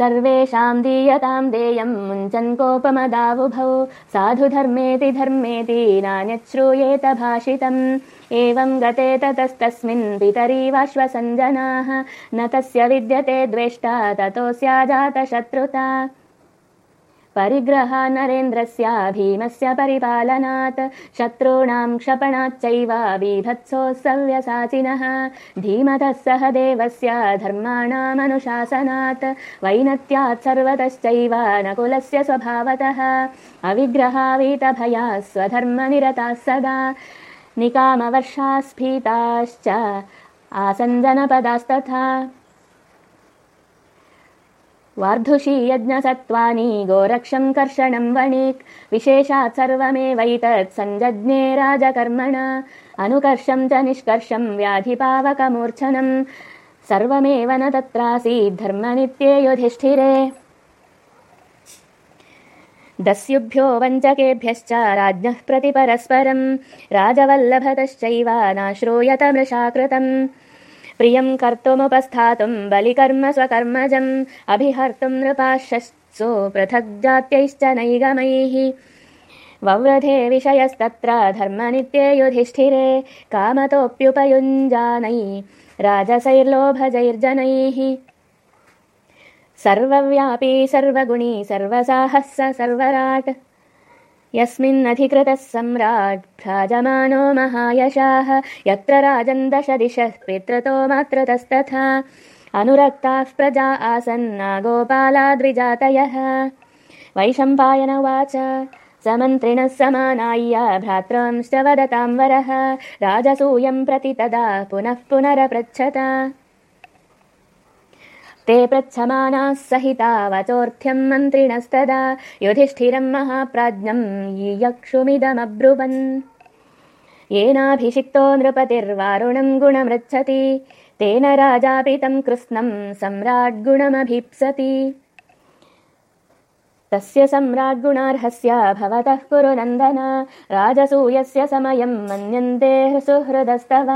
सर्वेषाम् दीयताम् देयम् मुञ्चन् कोपमदावुभौ। साधु धर्मेति धर्मेति नान्यच्छ्रूयेत भाषितम्। एवम् गते ततस्तस्मिन् पितरीवाश्वसञ्जनाः। न तस्य विद्यते द्वेष्टा ततोऽस्याजातशत्रुता परिग्रहा नरेन्द्रस्य भीमस्य परिपालनात् शत्रूणाम् क्षपणाच्चैव बीभत्सोऽसव्यसाचिनः धीमतः सह देवस्य धर्माणामनुशासनात् वैनत्यात् सर्वतश्चैव नकुलस्य स्वभावतः। अविग्रहावीतभया स्वधर्मनिरताः सदा निकामवर्षास्फीताश्च आसञ्जनपदास्तथा वार्धुषी यज्ञसत्त्वानि गोरक्षम् कर्षणम् वणिक् विशेषात् सर्वमेवैतत् सञ्जज्ञे राजकर्मण अनुकर्षम् च निष्कर्षम् व्याधिपावकमूर्च्छनम् सर्वमेव न तत्रासीत् धर्मनित्ये युधिष्ठिरे। दस्युभ्यो वञ्चकेभ्यश्च राज्ञः प्रति परस्परम् राजवल्लभतश्चैव नाश्रूयत मृषाकृतम् प्रियम् कर्तुमुपस्थातुम् बलिकर्म स्वकर्मजम् अभिहर्तुम् नृपाशस्सु पृथग्जात्यैश्च नैगमैः। वव्रधे विषयस्तत्र धर्मनित्ये युधिष्ठिरे कामतोऽप्युपयुञ्जानै राजसैर्लोभजैर्जनैः। सर्वव्यापी सर्वगुणी सर्वसाहः सर्वराट् यस्मिन्नधिकृतः सम्राट् भ्राजमानो महायशाः यत्र राजन् दश दिशः पितृतो मातृतस्तथा। अनुरक्ताः प्रजा आसन्ना गोपालाद्विजातयः वैशम्पायन उवाच समन्त्रिणः समानाय्य भ्रातृंश्च वदताम् वरः। राजसूयम् प्रति तदा पुनः पुनरपृच्छत ते पृच्छमानाः सहिता वचोऽर्थ्यम् मन्त्रिणस्तदा युधिष्ठिरम् महाप्राज्ञम् यक्षुमिदमब्रुवन्। येनाभिषिक्तो नृपतिर्वारुणम् गुणमृच्छति तेन राजापि तम् कृत्स्नम् सम्राड्गुणमभीप्सति तस्य सम्राड्गुणार्हस्य भवतः कुरु नन्दन राजसूयस्य समयम् मन्यन्ते सुहृदस्तव